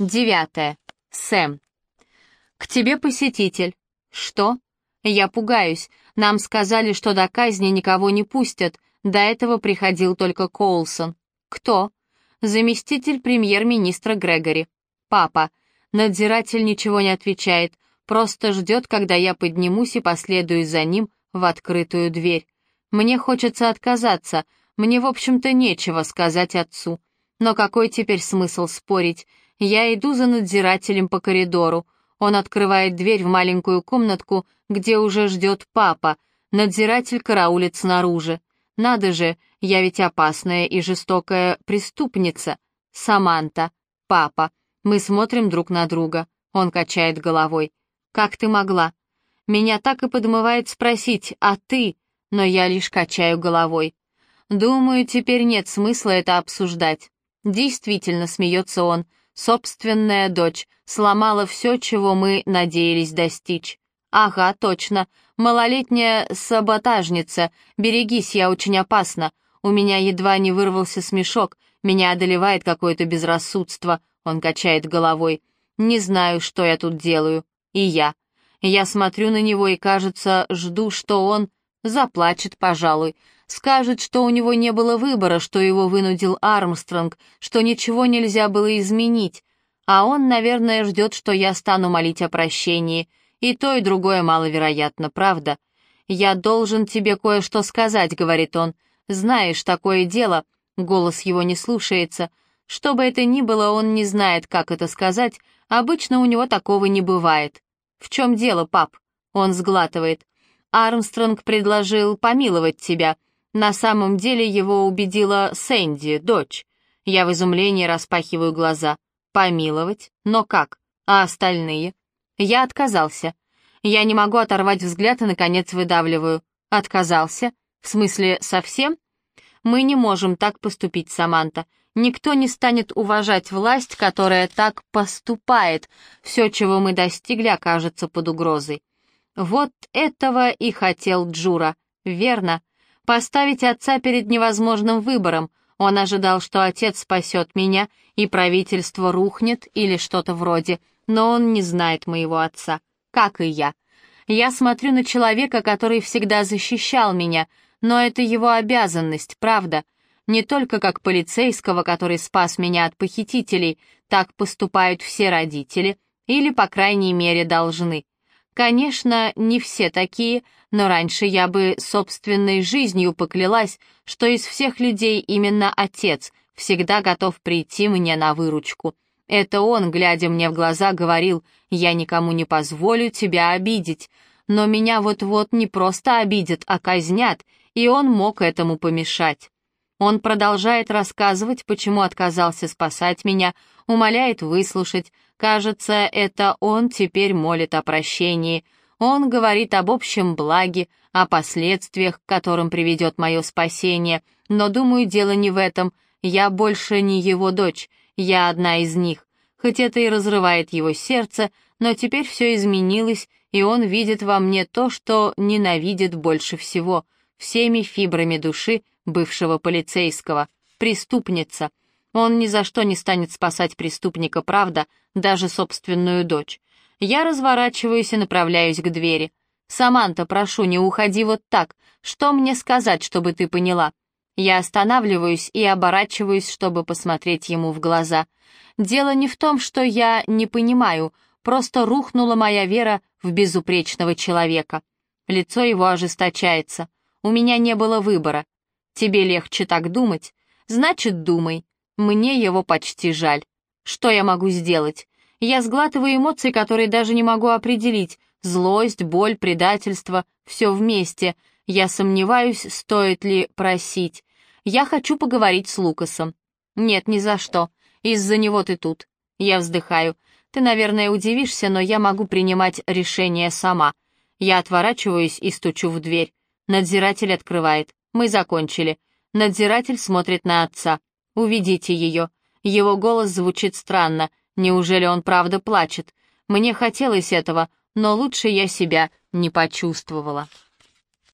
Девятое. Сэм. «К тебе посетитель». «Что?» «Я пугаюсь. Нам сказали, что до казни никого не пустят. До этого приходил только Коулсон». «Кто?» «Заместитель премьер-министра Грегори». «Папа». Надзиратель ничего не отвечает, просто ждет, когда я поднимусь и последую за ним в открытую дверь. Мне хочется отказаться, мне, в общем-то, нечего сказать отцу. Но какой теперь смысл спорить? Я иду за надзирателем по коридору. Он открывает дверь в маленькую комнатку, где уже ждет папа. Надзиратель караулит снаружи. Надо же, я ведь опасная и жестокая преступница. Саманта, папа. Мы смотрим друг на друга. Он качает головой. «Как ты могла?» Меня так и подмывает спросить «А ты?» Но я лишь качаю головой. Думаю, теперь нет смысла это обсуждать. Действительно, смеется он, собственная дочь сломала все, чего мы надеялись достичь. Ага, точно, малолетняя саботажница, берегись, я очень опасна. У меня едва не вырвался смешок, меня одолевает какое-то безрассудство. Он качает головой. Не знаю, что я тут делаю. И я. Я смотрю на него и, кажется, жду, что он заплачет, пожалуй. Скажет, что у него не было выбора, что его вынудил Армстронг, что ничего нельзя было изменить. А он, наверное, ждет, что я стану молить о прощении. И то, и другое маловероятно, правда? «Я должен тебе кое-что сказать», — говорит он. «Знаешь, такое дело...» Голос его не слушается. Что бы это ни было, он не знает, как это сказать. Обычно у него такого не бывает. «В чем дело, пап?» Он сглатывает. «Армстронг предложил помиловать тебя. На самом деле его убедила Сэнди, дочь. Я в изумлении распахиваю глаза. Помиловать? Но как? А остальные? Я отказался. Я не могу оторвать взгляд и, наконец, выдавливаю. Отказался? В смысле, совсем? Мы не можем так поступить, Саманта. Никто не станет уважать власть, которая так поступает. Все, чего мы достигли, окажется под угрозой. Вот этого и хотел Джура. Верно. Поставить отца перед невозможным выбором. Он ожидал, что отец спасет меня, и правительство рухнет или что-то вроде, но он не знает моего отца, как и я. Я смотрю на человека, который всегда защищал меня, но это его обязанность, правда — не только как полицейского, который спас меня от похитителей, так поступают все родители, или, по крайней мере, должны. Конечно, не все такие, но раньше я бы собственной жизнью поклялась, что из всех людей именно отец всегда готов прийти мне на выручку. Это он, глядя мне в глаза, говорил, «Я никому не позволю тебя обидеть». Но меня вот-вот не просто обидят, а казнят, и он мог этому помешать. Он продолжает рассказывать, почему отказался спасать меня, умоляет выслушать. Кажется, это он теперь молит о прощении. Он говорит об общем благе, о последствиях, к которым приведет мое спасение. Но, думаю, дело не в этом. Я больше не его дочь, я одна из них. Хоть это и разрывает его сердце, но теперь все изменилось, и он видит во мне то, что ненавидит больше всего, всеми фибрами души, бывшего полицейского, преступница. Он ни за что не станет спасать преступника, правда, даже собственную дочь. Я разворачиваюсь и направляюсь к двери. «Саманта, прошу, не уходи вот так. Что мне сказать, чтобы ты поняла?» Я останавливаюсь и оборачиваюсь, чтобы посмотреть ему в глаза. Дело не в том, что я не понимаю, просто рухнула моя вера в безупречного человека. Лицо его ожесточается. У меня не было выбора. Тебе легче так думать? Значит, думай. Мне его почти жаль. Что я могу сделать? Я сглатываю эмоции, которые даже не могу определить. Злость, боль, предательство — все вместе. Я сомневаюсь, стоит ли просить. Я хочу поговорить с Лукасом. Нет, ни за что. Из-за него ты тут. Я вздыхаю. Ты, наверное, удивишься, но я могу принимать решение сама. Я отворачиваюсь и стучу в дверь. Надзиратель открывает. Мы закончили. Надзиратель смотрит на отца. Уведите ее. Его голос звучит странно. Неужели он правда плачет? Мне хотелось этого, но лучше я себя не почувствовала.